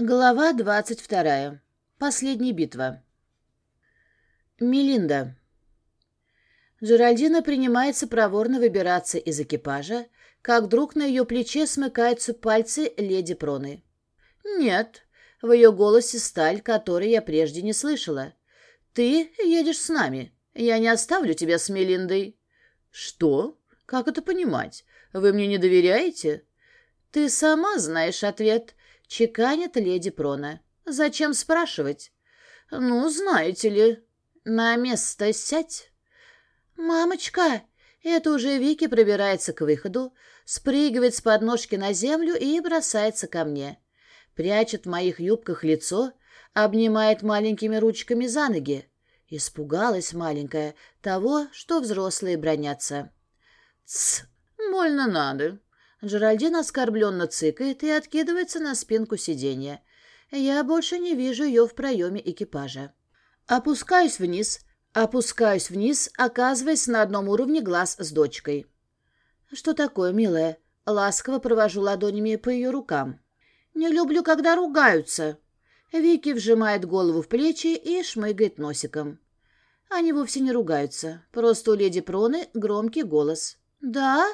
Глава двадцать вторая. Последняя битва. Мелинда. Джеральдина принимается проворно выбираться из экипажа, как вдруг на ее плече смыкаются пальцы леди Проны. «Нет», — в ее голосе сталь, которой я прежде не слышала. «Ты едешь с нами. Я не оставлю тебя с Мелиндой». «Что? Как это понимать? Вы мне не доверяете?» «Ты сама знаешь ответ», Чеканит леди Прона. «Зачем спрашивать?» «Ну, знаете ли, на место сядь». «Мамочка!» Это уже Вики пробирается к выходу, спрыгивает с подножки на землю и бросается ко мне. Прячет в моих юбках лицо, обнимает маленькими ручками за ноги. Испугалась маленькая того, что взрослые бронятся. «Тсс, больно надо. Джеральдин оскорбленно цыкает и откидывается на спинку сиденья. Я больше не вижу ее в проеме экипажа. Опускаюсь вниз, опускаюсь вниз, оказываясь на одном уровне глаз с дочкой. «Что такое, милая?» Ласково провожу ладонями по ее рукам. «Не люблю, когда ругаются». Вики вжимает голову в плечи и шмыгает носиком. Они вовсе не ругаются, просто у леди Проны громкий голос. «Да?»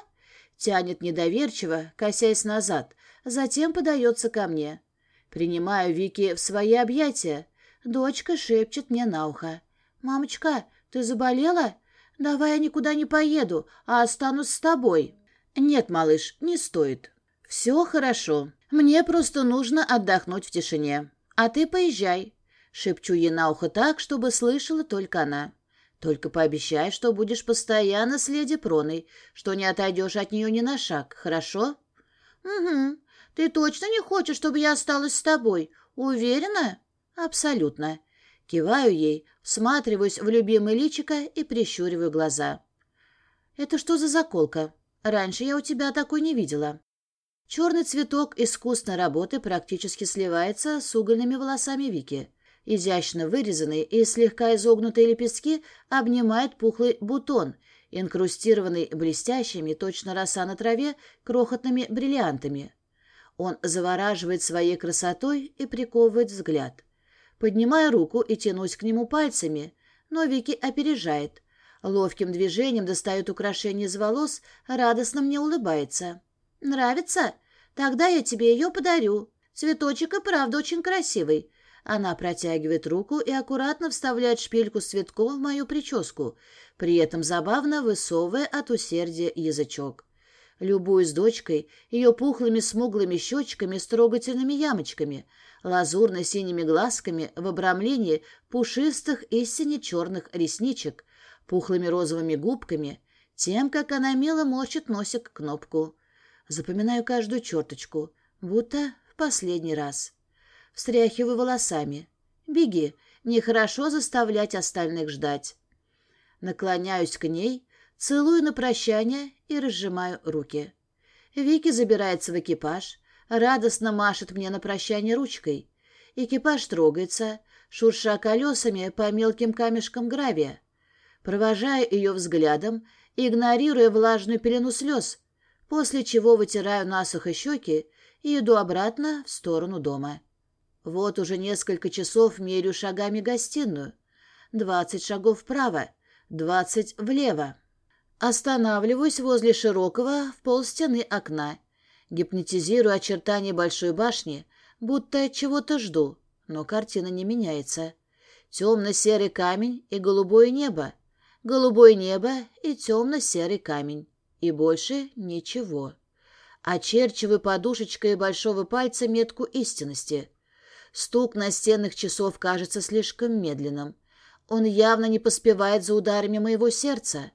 Тянет недоверчиво, косясь назад, затем подается ко мне. Принимаю Вики в свои объятия. Дочка шепчет мне на ухо. «Мамочка, ты заболела? Давай я никуда не поеду, а останусь с тобой». «Нет, малыш, не стоит. Все хорошо. Мне просто нужно отдохнуть в тишине. А ты поезжай». Шепчу ей на ухо так, чтобы слышала только она. Только пообещай, что будешь постоянно с леди Проной, что не отойдешь от нее ни на шаг, хорошо? Угу. Ты точно не хочешь, чтобы я осталась с тобой? Уверена? Абсолютно. Киваю ей, всматриваюсь в любимое личико и прищуриваю глаза. Это что за заколка? Раньше я у тебя такой не видела. Черный цветок искусной работы практически сливается с угольными волосами Вики. Изящно вырезанные и слегка изогнутые лепестки обнимают пухлый бутон, инкрустированный блестящими, точно роса на траве, крохотными бриллиантами. Он завораживает своей красотой и приковывает взгляд. Поднимаю руку и тянусь к нему пальцами, но Вики опережает. Ловким движением достает украшение из волос, радостно мне улыбается. «Нравится? Тогда я тебе ее подарю. Цветочек и правда очень красивый. Она протягивает руку и аккуратно вставляет шпильку с цветком в мою прическу, при этом забавно высовывая от усердия язычок. Любуюсь дочкой, ее пухлыми смуглыми щечками с трогательными ямочками, лазурно-синими глазками в обрамлении пушистых и сине-черных ресничек, пухлыми розовыми губками, тем, как она мило морщит носик кнопку. Запоминаю каждую черточку, будто в последний раз встряхиваю волосами. «Беги, нехорошо заставлять остальных ждать». Наклоняюсь к ней, целую на прощание и разжимаю руки. Вики забирается в экипаж, радостно машет мне на прощание ручкой. Экипаж трогается, шурша колесами по мелким камешкам гравия. Провожаю ее взглядом, игнорируя влажную пелену слез, после чего вытираю насухо щеки и иду обратно в сторону дома. Вот уже несколько часов мерю шагами гостиную. Двадцать шагов вправо, двадцать влево. Останавливаюсь возле широкого в полстены окна. Гипнотизирую очертания большой башни, будто чего-то жду, но картина не меняется. Темно-серый камень и голубое небо. Голубое небо и темно-серый камень. И больше ничего. Очерчиваю подушечкой большого пальца метку истинности — Стук настенных часов кажется слишком медленным. Он явно не поспевает за ударами моего сердца.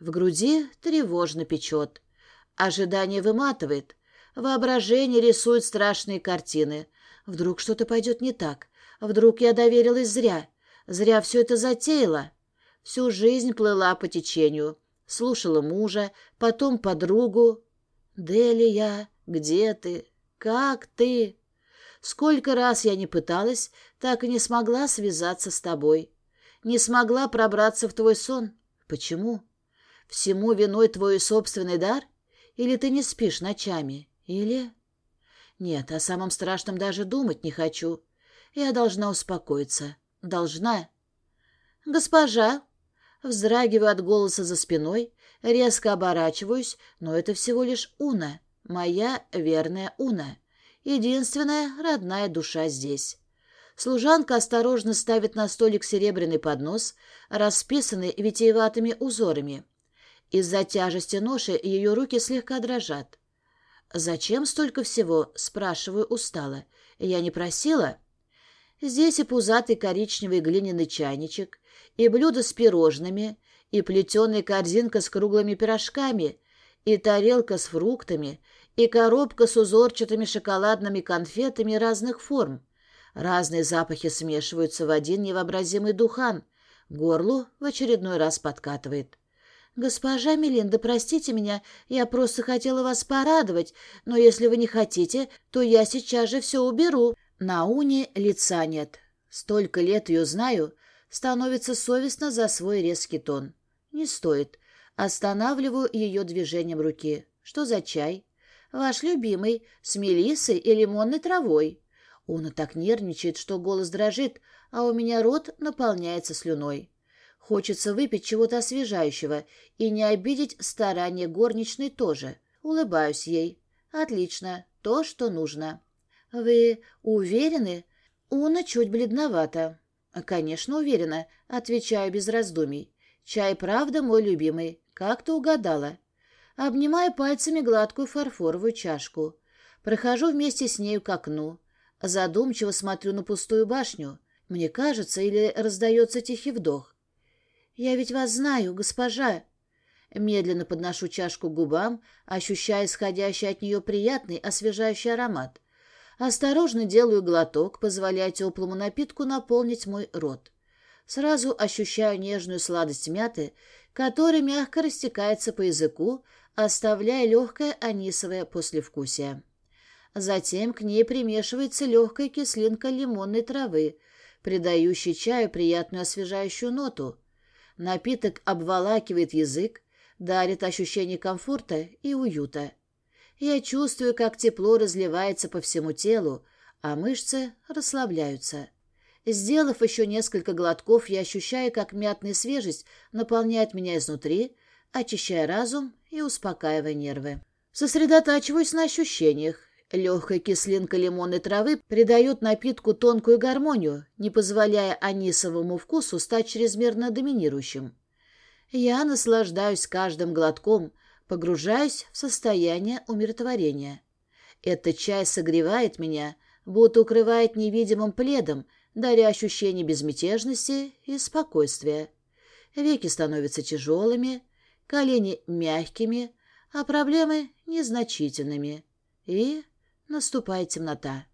В груди тревожно печет. Ожидание выматывает. Воображение рисует страшные картины. Вдруг что-то пойдет не так. Вдруг я доверилась зря. Зря все это затеяла. Всю жизнь плыла по течению. Слушала мужа, потом подругу. «Делия, где ты? Как ты?» Сколько раз я не пыталась, так и не смогла связаться с тобой. Не смогла пробраться в твой сон. Почему? Всему виной твой собственный дар? Или ты не спишь ночами? Или... Нет, о самом страшном даже думать не хочу. Я должна успокоиться. Должна. Госпожа. Вздрагиваю от голоса за спиной, резко оборачиваюсь, но это всего лишь Уна, моя верная Уна. Единственная родная душа здесь. Служанка осторожно ставит на столик серебряный поднос, расписанный витиеватыми узорами. Из-за тяжести ноши ее руки слегка дрожат. «Зачем столько всего?» — спрашиваю устало. «Я не просила?» Здесь и пузатый коричневый глиняный чайничек, и блюдо с пирожными, и плетеная корзинка с круглыми пирожками, и тарелка с фруктами, и коробка с узорчатыми шоколадными конфетами разных форм. Разные запахи смешиваются в один невообразимый духан. Горлу в очередной раз подкатывает. «Госпожа Мелинда, простите меня, я просто хотела вас порадовать, но если вы не хотите, то я сейчас же все уберу». На Уне лица нет. Столько лет ее знаю, становится совестно за свой резкий тон. Не стоит. Останавливаю ее движением руки. Что за чай? Ваш любимый, с мелиссой и лимонной травой. Уна так нервничает, что голос дрожит, а у меня рот наполняется слюной. Хочется выпить чего-то освежающего и не обидеть старания горничной тоже. Улыбаюсь ей. Отлично, то, что нужно. Вы уверены? Уна чуть бледновата. Конечно, уверена, отвечаю без раздумий. Чай правда мой любимый, как ты угадала. Обнимаю пальцами гладкую фарфоровую чашку. Прохожу вместе с нею к окну. Задумчиво смотрю на пустую башню. Мне кажется, или раздается тихий вдох. «Я ведь вас знаю, госпожа!» Медленно подношу чашку к губам, ощущая исходящий от нее приятный, освежающий аромат. Осторожно делаю глоток, позволяя теплому напитку наполнить мой рот. Сразу ощущаю нежную сладость мяты, которая мягко растекается по языку, оставляя легкое анисовое послевкусие. Затем к ней примешивается легкая кислинка лимонной травы, придающая чаю приятную освежающую ноту. Напиток обволакивает язык, дарит ощущение комфорта и уюта. Я чувствую, как тепло разливается по всему телу, а мышцы расслабляются. Сделав еще несколько глотков, я ощущаю, как мятная свежесть наполняет меня изнутри, очищая разум и успокаивая нервы. Сосредотачиваюсь на ощущениях. Легкая кислинка лимонной травы придает напитку тонкую гармонию, не позволяя анисовому вкусу стать чрезмерно доминирующим. Я наслаждаюсь каждым глотком, погружаюсь в состояние умиротворения. Этот чай согревает меня, будто укрывает невидимым пледом, даря ощущение безмятежности и спокойствия. Веки становятся тяжелыми, колени мягкими, а проблемы незначительными. И наступает темнота.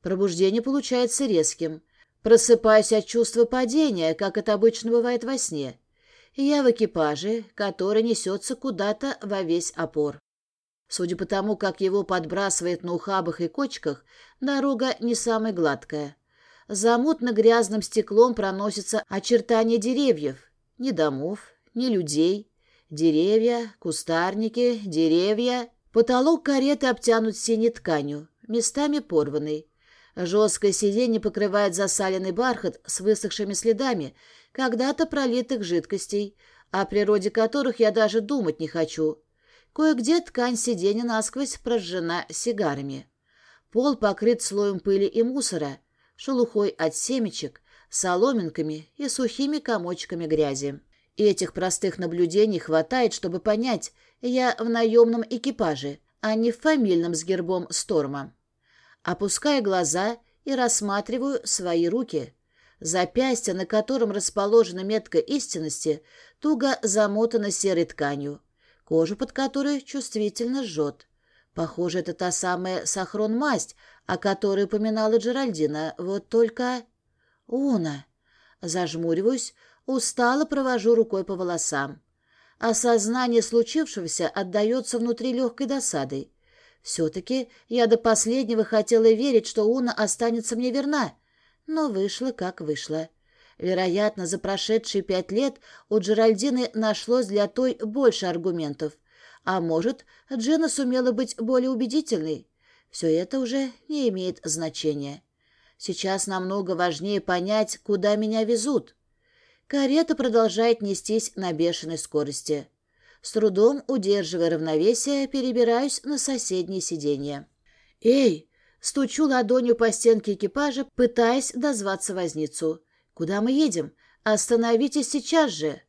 Пробуждение получается резким. Просыпаюсь от чувства падения, как это обычно бывает во сне. Я в экипаже, который несется куда-то во весь опор. Судя по тому, как его подбрасывает на ухабах и кочках, дорога не самая гладкая. За мутно-грязным стеклом проносятся очертания деревьев. Ни домов, ни людей. Деревья, кустарники, деревья. Потолок кареты обтянут синей тканью, местами порванный. Жесткое сиденье покрывает засаленный бархат с высохшими следами, когда-то пролитых жидкостей, о природе которых я даже думать не хочу. Кое-где ткань сиденья насквозь прожжена сигарами. Пол покрыт слоем пыли и мусора, шелухой от семечек, соломинками и сухими комочками грязи. И этих простых наблюдений хватает, чтобы понять, я в наемном экипаже, а не в фамильном с гербом Сторма. Опускаю глаза и рассматриваю свои руки. Запястье, на котором расположена метка истинности, туго замотано серой тканью, кожу под которой чувствительно жжет. Похоже, это та самая сахрон-масть, о которой упоминала Джеральдина, вот только... Уна! Зажмуриваюсь, устало провожу рукой по волосам. Осознание случившегося отдается внутри легкой досадой. Все-таки я до последнего хотела верить, что Уна останется мне верна, но вышло, как вышло. Вероятно, за прошедшие пять лет у Джеральдины нашлось для той больше аргументов. А может, Джина сумела быть более убедительной. Все это уже не имеет значения. Сейчас намного важнее понять, куда меня везут. Карета продолжает нестись на бешеной скорости. С трудом, удерживая равновесие, перебираюсь на соседнее сиденье. «Эй!» — стучу ладонью по стенке экипажа, пытаясь дозваться возницу. «Куда мы едем? Остановитесь сейчас же!»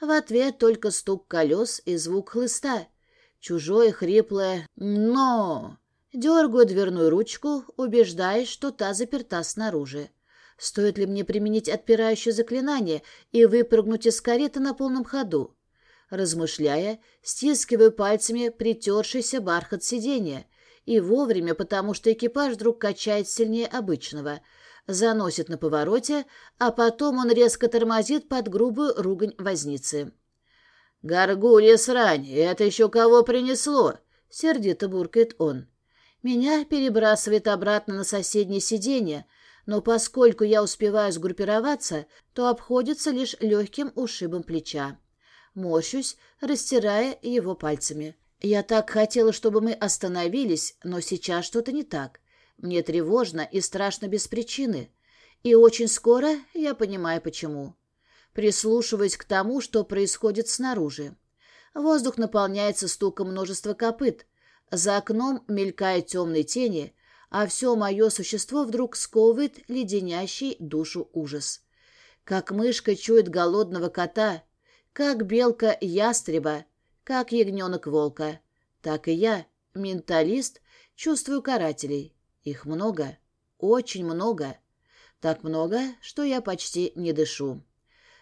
В ответ только стук колес и звук хлыста. Чужое хриплое «но». Дергаю дверную ручку, убеждаясь, что та заперта снаружи. Стоит ли мне применить отпирающее заклинание и выпрыгнуть из кареты на полном ходу? Размышляя, стискиваю пальцами притершийся бархат сиденья. И вовремя, потому что экипаж вдруг качает сильнее обычного. Заносит на повороте, а потом он резко тормозит под грубую ругань возницы. «Горгулья срань! Это еще кого принесло?» — сердито буркает он. Меня перебрасывает обратно на соседнее сиденье, но поскольку я успеваю сгруппироваться, то обходится лишь легким ушибом плеча. Морщусь, растирая его пальцами. Я так хотела, чтобы мы остановились, но сейчас что-то не так. Мне тревожно и страшно без причины. И очень скоро я понимаю, почему. Прислушиваясь к тому, что происходит снаружи. Воздух наполняется стуком множества копыт. За окном мелькают темные тени, а все мое существо вдруг сковывает леденящий душу ужас. Как мышка чует голодного кота, как белка ястреба, как ягненок волка, так и я, менталист, чувствую карателей. Их много, очень много. Так много, что я почти не дышу.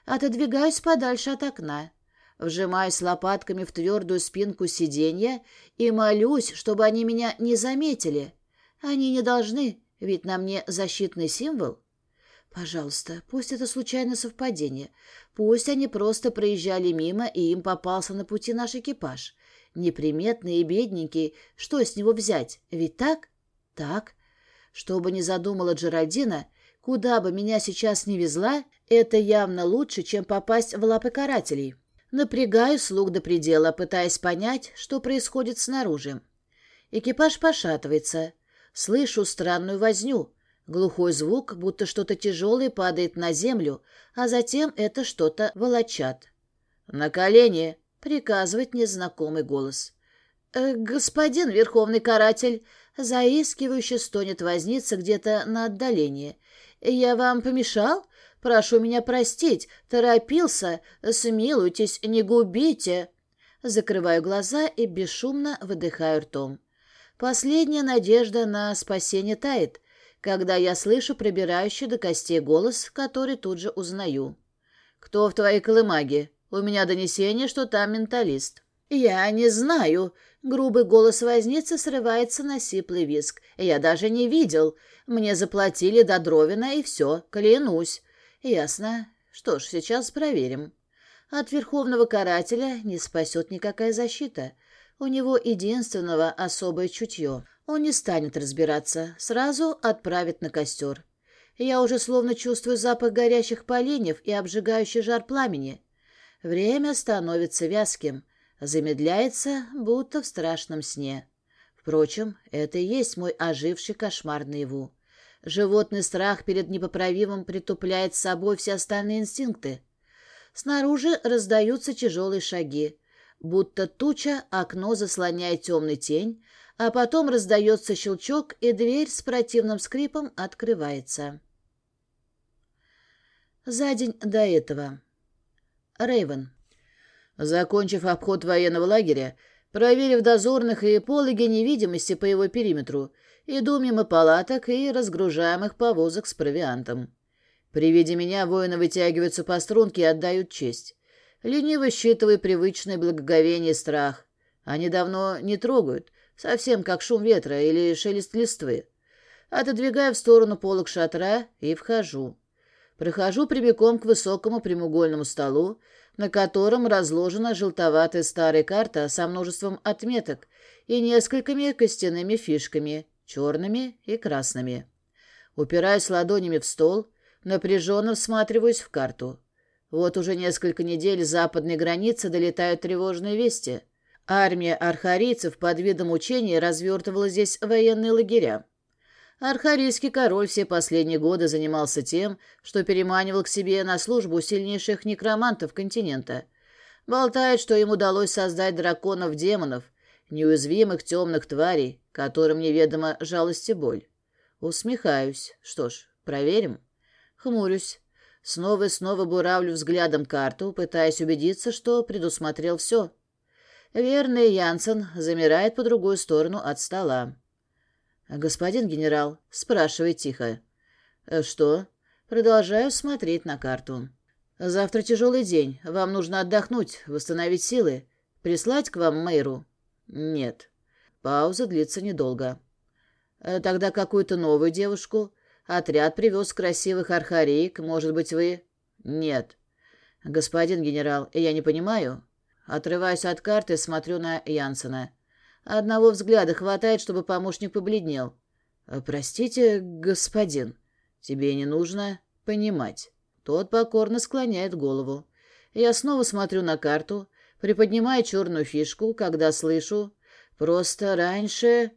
Отодвигаюсь подальше от окна, вжимаюсь лопатками в твердую спинку сиденья и молюсь, чтобы они меня не заметили — они не должны, ведь на мне защитный символ. Пожалуйста, пусть это случайное совпадение. Пусть они просто проезжали мимо, и им попался на пути наш экипаж. Неприметный и бедненький, что с него взять? Ведь так? Так. Что бы ни задумала Джеральдина, куда бы меня сейчас ни везла, это явно лучше, чем попасть в лапы карателей. Напрягаю слух до предела, пытаясь понять, что происходит снаружи. Экипаж пошатывается. Слышу странную возню. Глухой звук, будто что-то тяжелое падает на землю, а затем это что-то волочат. «На колени!» — приказывает незнакомый голос. «Э, «Господин Верховный Каратель!» — заискивающе стонет возница где-то на отдалении. «Я вам помешал? Прошу меня простить. Торопился. Смилуйтесь, не губите!» Закрываю глаза и бесшумно выдыхаю ртом. Последняя надежда на спасение тает, когда я слышу пробирающий до костей голос, который тут же узнаю. «Кто в твоей колымаге? У меня донесение, что там менталист». «Я не знаю». Грубый голос возницы срывается на сиплый виск. «Я даже не видел. Мне заплатили до Дровина, и все, клянусь». «Ясно. Что ж, сейчас проверим». От верховного карателя не спасет никакая защита. У него единственного особое чутье. Он не станет разбираться, сразу отправит на костер. Я уже словно чувствую запах горящих поленьев и обжигающий жар пламени. Время становится вязким, замедляется, будто в страшном сне. Впрочем, это и есть мой оживший кошмар наяву. Животный страх перед непоправимым притупляет с собой все остальные инстинкты. Снаружи раздаются тяжелые шаги будто туча, окно заслоняет темный тень, а потом раздается щелчок, и дверь с противным скрипом открывается. За день до этого. Рейвен. Закончив обход военного лагеря, проверив дозорных и пологи невидимости по его периметру, иду мимо палаток и разгружаемых повозок с провиантом. При виде меня воины вытягиваются по струнке и отдают честь лениво считывая привычное благоговение и страх. Они давно не трогают, совсем как шум ветра или шелест листвы. Отодвигаю в сторону полок шатра и вхожу. Прохожу прямиком к высокому прямоугольному столу, на котором разложена желтоватая старая карта со множеством отметок и несколькими костяными фишками, черными и красными. Упираюсь ладонями в стол, напряженно всматриваюсь в карту. Вот уже несколько недель с западной границы долетают тревожные вести. Армия архарийцев под видом учения развертывала здесь военные лагеря. Архарийский король все последние годы занимался тем, что переманивал к себе на службу сильнейших некромантов континента. Болтает, что им удалось создать драконов-демонов, неуязвимых темных тварей, которым неведома жалость и боль. Усмехаюсь. Что ж, проверим. Хмурюсь. Снова и снова буравлю взглядом карту, пытаясь убедиться, что предусмотрел все. Верный Янсен замирает по другую сторону от стола. «Господин генерал», — спрашивает тихо. «Э, «Что?» Продолжаю смотреть на карту. «Завтра тяжелый день. Вам нужно отдохнуть, восстановить силы. Прислать к вам мэру?» «Нет». Пауза длится недолго. «Э, «Тогда какую-то новую девушку. Отряд привез красивых архареек. Может быть, вы...» «Нет». «Господин генерал, я не понимаю». Отрываюсь от карты, смотрю на Янсена. Одного взгляда хватает, чтобы помощник побледнел. «Э, «Простите, господин, тебе не нужно понимать». Тот покорно склоняет голову. Я снова смотрю на карту, приподнимаю черную фишку, когда слышу «просто раньше...»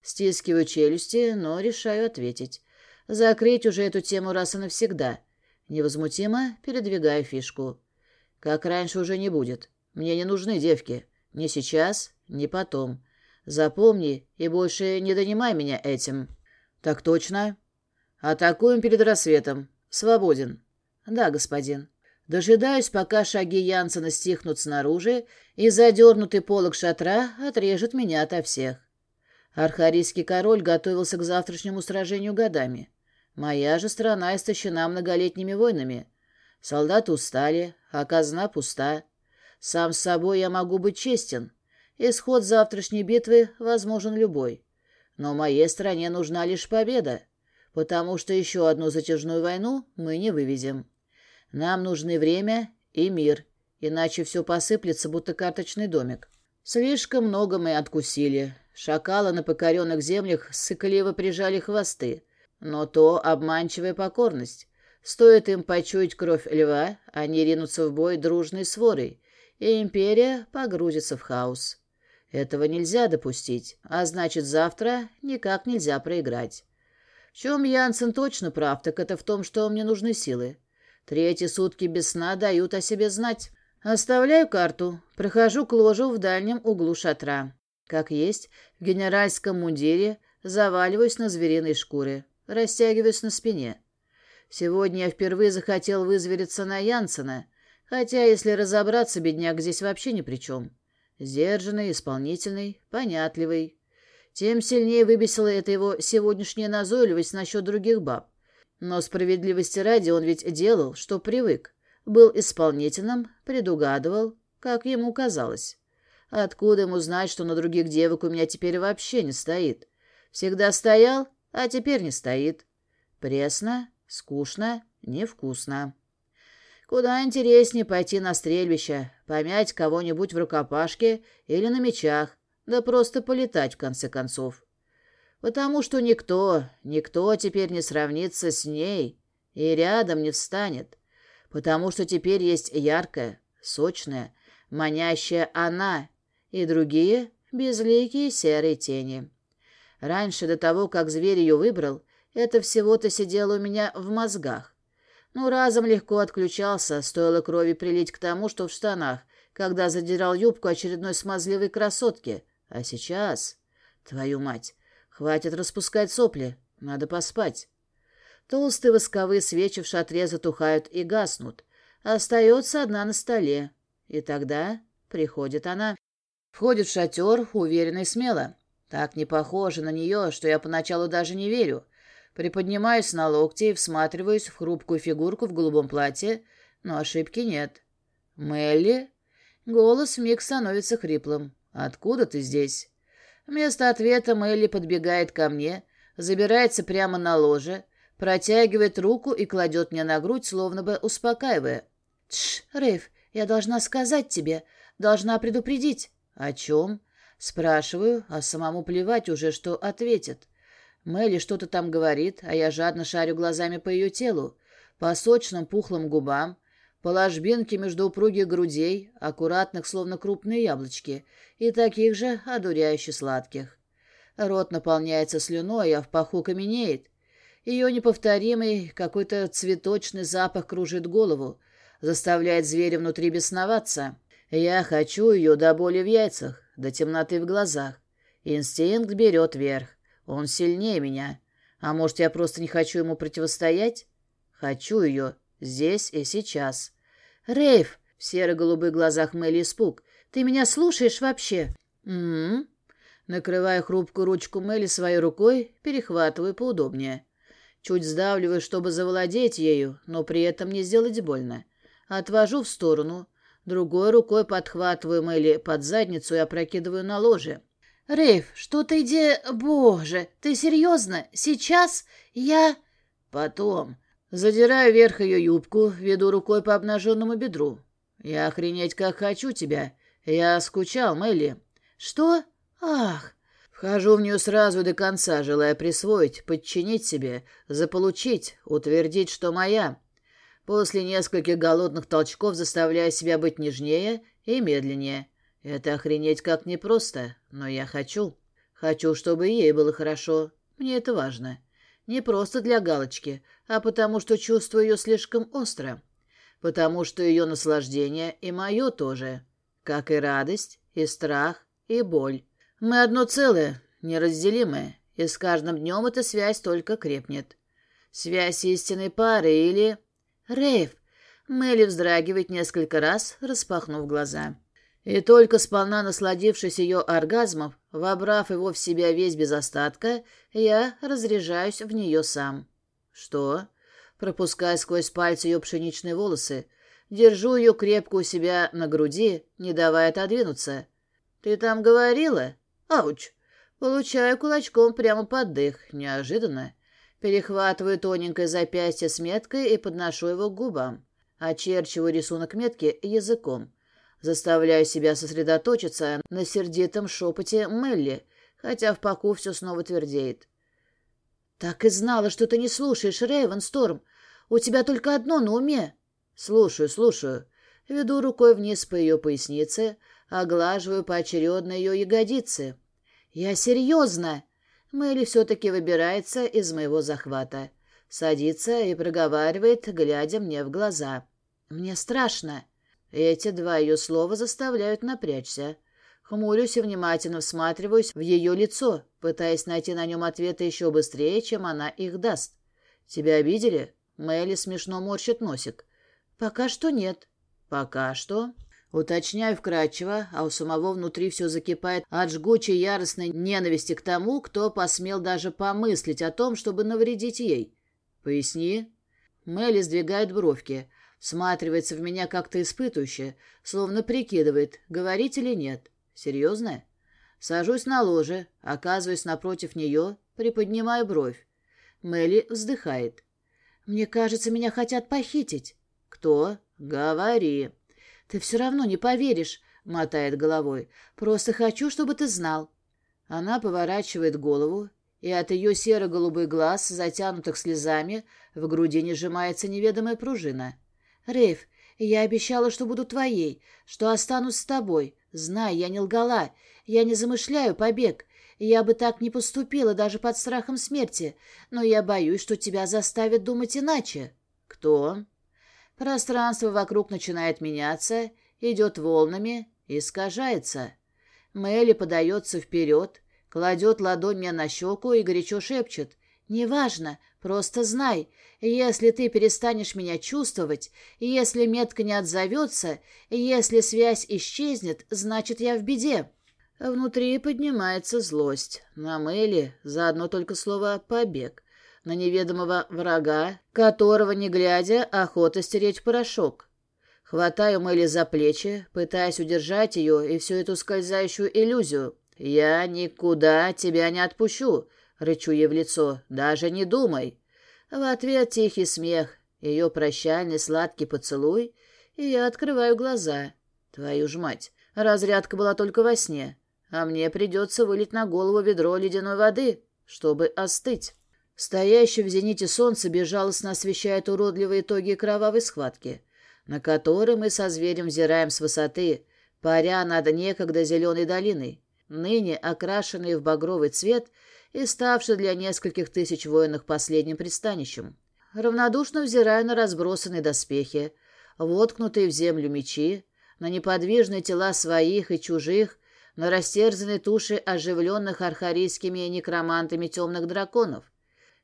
Стискиваю челюсти, но решаю ответить. Закрыть уже эту тему раз и навсегда. Невозмутимо передвигаю фишку. Как раньше уже не будет. Мне не нужны девки. Ни сейчас, ни потом. Запомни и больше не донимай меня этим. Так точно. Атакуем перед рассветом. Свободен. Да, господин. Дожидаюсь, пока шаги Янсена стихнут снаружи, и задернутый полог шатра отрежет меня ото всех. Архарийский король готовился к завтрашнему сражению годами. Моя же страна истощена многолетними войнами. Солдаты устали, а казна пуста. Сам с собой я могу быть честен. Исход завтрашней битвы возможен любой. Но моей стране нужна лишь победа, потому что еще одну затяжную войну мы не вывезем. Нам нужны время и мир, иначе все посыплется, будто карточный домик. Слишком много мы откусили. Шакалы на покоренных землях сыкливо прижали хвосты. Но то обманчивая покорность. Стоит им почуять кровь льва, они ринутся в бой дружной сворой, и империя погрузится в хаос. Этого нельзя допустить, а значит, завтра никак нельзя проиграть. В чем Янсен точно прав, так это в том, что мне нужны силы. Третьи сутки без сна дают о себе знать. Оставляю карту, прохожу к ложу в дальнем углу шатра. Как есть, в генеральском мундире заваливаюсь на звериной шкуре, растягиваюсь на спине. Сегодня я впервые захотел вызвериться на Янсена, хотя, если разобраться, бедняк здесь вообще ни при чем. Сдержанный, исполнительный, понятливый. Тем сильнее выбесила это его сегодняшняя назойливость насчет других баб. Но справедливости ради он ведь делал, что привык. Был исполнительным, предугадывал, как ему казалось. Откуда ему знать, что на других девок у меня теперь вообще не стоит? Всегда стоял, а теперь не стоит. Пресно, скучно, невкусно. Куда интереснее пойти на стрельбище, помять кого-нибудь в рукопашке или на мечах, да просто полетать, в конце концов. Потому что никто, никто теперь не сравнится с ней и рядом не встанет. Потому что теперь есть яркая, сочная, манящая она и другие безликие серые тени. Раньше, до того, как зверь ее выбрал, это всего-то сидело у меня в мозгах. Ну, разом легко отключался, стоило крови прилить к тому, что в штанах, когда задирал юбку очередной смазливой красотки. А сейчас... Твою мать! Хватит распускать сопли, надо поспать. Толстые восковые свечи в шатре затухают и гаснут. Остается одна на столе. И тогда приходит она. Входит в шатер, уверенно и смело. Так не похоже на нее, что я поначалу даже не верю. Приподнимаюсь на локте и всматриваюсь в хрупкую фигурку в голубом платье, но ошибки нет. «Мелли?» Голос вмиг становится хриплым. «Откуда ты здесь?» Вместо ответа Мелли подбегает ко мне, забирается прямо на ложе, протягивает руку и кладет мне на грудь, словно бы успокаивая. «Тш, Рейв, я должна сказать тебе, должна предупредить». «О чем?» Спрашиваю, а самому плевать уже, что ответит. Мелли что-то там говорит, а я жадно шарю глазами по ее телу, по сочным пухлым губам, по ложбинке между упругих грудей, аккуратных, словно крупные яблочки, и таких же одуряюще сладких. Рот наполняется слюной, а в паху каменеет. Ее неповторимый, какой-то цветочный запах кружит голову, заставляет зверя внутри бесноваться. Я хочу ее до боли в яйцах, до темноты в глазах. Инстинкт берет верх. Он сильнее меня. А может, я просто не хочу ему противостоять? Хочу ее. Здесь и сейчас. Рейв! В серо-голубых глазах Мелли испуг. Ты меня слушаешь вообще? Угу. Накрывая хрупкую ручку Мелли своей рукой, перехватываю поудобнее. Чуть сдавливаю, чтобы завладеть ею, но при этом не сделать больно. Отвожу в сторону. Другой рукой подхватываю Мелли под задницу и опрокидываю на ложе. «Рейв, что ты иди... Боже, ты серьезно? Сейчас? Я...» «Потом...» Задираю вверх ее юбку, веду рукой по обнаженному бедру. «Я охренеть как хочу тебя. Я скучал, Мелли». «Что? Ах!» Вхожу в нее сразу до конца, желая присвоить, подчинить себе, заполучить, утвердить, что моя. После нескольких голодных толчков заставляю себя быть нежнее и медленнее. Это охренеть как непросто, но я хочу. Хочу, чтобы ей было хорошо. Мне это важно. Не просто для галочки, а потому что чувствую ее слишком остро. Потому что ее наслаждение и мое тоже. Как и радость, и страх, и боль. Мы одно целое, неразделимое, и с каждым днем эта связь только крепнет. Связь истинной пары или... Рейв! Мелли вздрагивает несколько раз, распахнув глаза. И только сполна насладившись ее оргазмом, вобрав его в себя весь без остатка, я разряжаюсь в нее сам. Что? Пропуская сквозь пальцы ее пшеничные волосы, держу ее крепко у себя на груди, не давая отодвинуться. «Ты там говорила?» Ауч! Получаю кулачком прямо под дых. Неожиданно. Перехватываю тоненькое запястье с меткой и подношу его к губам. Очерчиваю рисунок метки языком. Заставляю себя сосредоточиться на сердитом шепоте Мелли, хотя в паку все снова твердеет. «Так и знала, что ты не слушаешь, Рейвен Сторм. У тебя только одно на уме». «Слушаю, слушаю». Веду рукой вниз по ее пояснице, оглаживаю поочередно ее ягодицы. «Я серьезно!» Мэри все-таки выбирается из моего захвата. Садится и проговаривает, глядя мне в глаза. «Мне страшно». Эти два ее слова заставляют напрячься. Хмурюсь и внимательно всматриваюсь в ее лицо, пытаясь найти на нем ответы еще быстрее, чем она их даст. «Тебя обидели?» Мэли смешно морщит носик. «Пока что нет». «Пока что?» Уточняю вкратчиво, а у самого внутри все закипает от жгучей яростной ненависти к тому, кто посмел даже помыслить о том, чтобы навредить ей. «Поясни». Мелли сдвигает бровки, всматривается в меня как-то испытующе, словно прикидывает, говорить или нет. «Серьезно?» Сажусь на ложе, оказываюсь напротив нее, приподнимаю бровь. Мелли вздыхает. «Мне кажется, меня хотят похитить». «Кто?» «Говори». «Ты все равно не поверишь», — мотает головой. «Просто хочу, чтобы ты знал». Она поворачивает голову, и от ее серо-голубых глаз, затянутых слезами, в груди не сжимается неведомая пружина. «Рейф, я обещала, что буду твоей, что останусь с тобой. Знай, я не лгала, я не замышляю побег. Я бы так не поступила даже под страхом смерти, но я боюсь, что тебя заставят думать иначе». «Кто?» Пространство вокруг начинает меняться, идет волнами, искажается. Мелли подается вперед, кладет ладонь мне на щеку и горячо шепчет. «Неважно, просто знай, если ты перестанешь меня чувствовать, если метка не отзовется, если связь исчезнет, значит, я в беде». Внутри поднимается злость. На Мелли за одно только слово «побег» на неведомого врага, которого, не глядя, охота стереть порошок. Хватаю Мэлли за плечи, пытаясь удержать ее и всю эту скользящую иллюзию. «Я никуда тебя не отпущу», — рычу ей в лицо. «Даже не думай». В ответ тихий смех, ее прощальный сладкий поцелуй, и я открываю глаза. Твою ж мать, разрядка была только во сне, а мне придется вылить на голову ведро ледяной воды, чтобы остыть. Стоящее в зените солнце безжалостно освещает уродливые итоги кровавой схватки. на который мы со зверем взираем с высоты, паря над некогда зеленой долиной, ныне окрашенной в багровый цвет и ставшей для нескольких тысяч воинов последним пристанищем. Равнодушно взираю на разбросанные доспехи, воткнутые в землю мечи, на неподвижные тела своих и чужих, на растерзанные туши оживленных архарийскими некромантами темных драконов.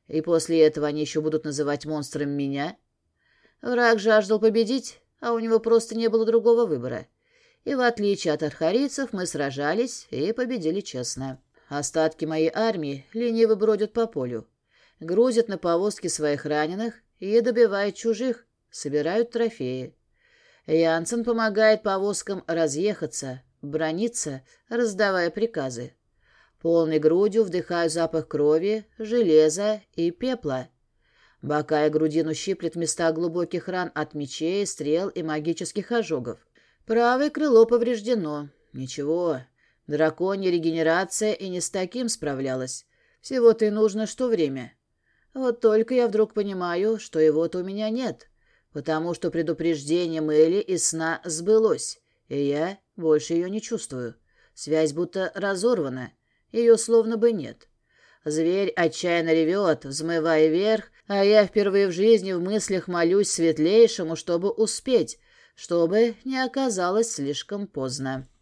И после этого они еще будут называть монстром меня? Враг жаждал победить, а у него просто не было другого выбора. И в отличие от архарийцев мы сражались и победили честно. Остатки моей армии лениво бродят по полю, грузят на повозки своих раненых и добивают чужих, собирают трофеи. Янсен помогает повозкам разъехаться, брониться, раздавая приказы. Полной грудью вдыхаю запах крови, железа и пепла. Бока и грудину щиплет места глубоких ран от мечей, стрел и магических ожогов. Правое крыло повреждено. Ничего, драконья регенерация и не с таким справлялась. Всего-то и нужно что время. Вот только я вдруг понимаю, что его-то у меня нет, потому что предупреждение Мэли из сна сбылось, и я больше ее не чувствую. Связь будто разорвана, ее словно бы нет. Зверь отчаянно ревет, взмывая вверх, а я впервые в жизни в мыслях молюсь светлейшему, чтобы успеть, чтобы не оказалось слишком поздно.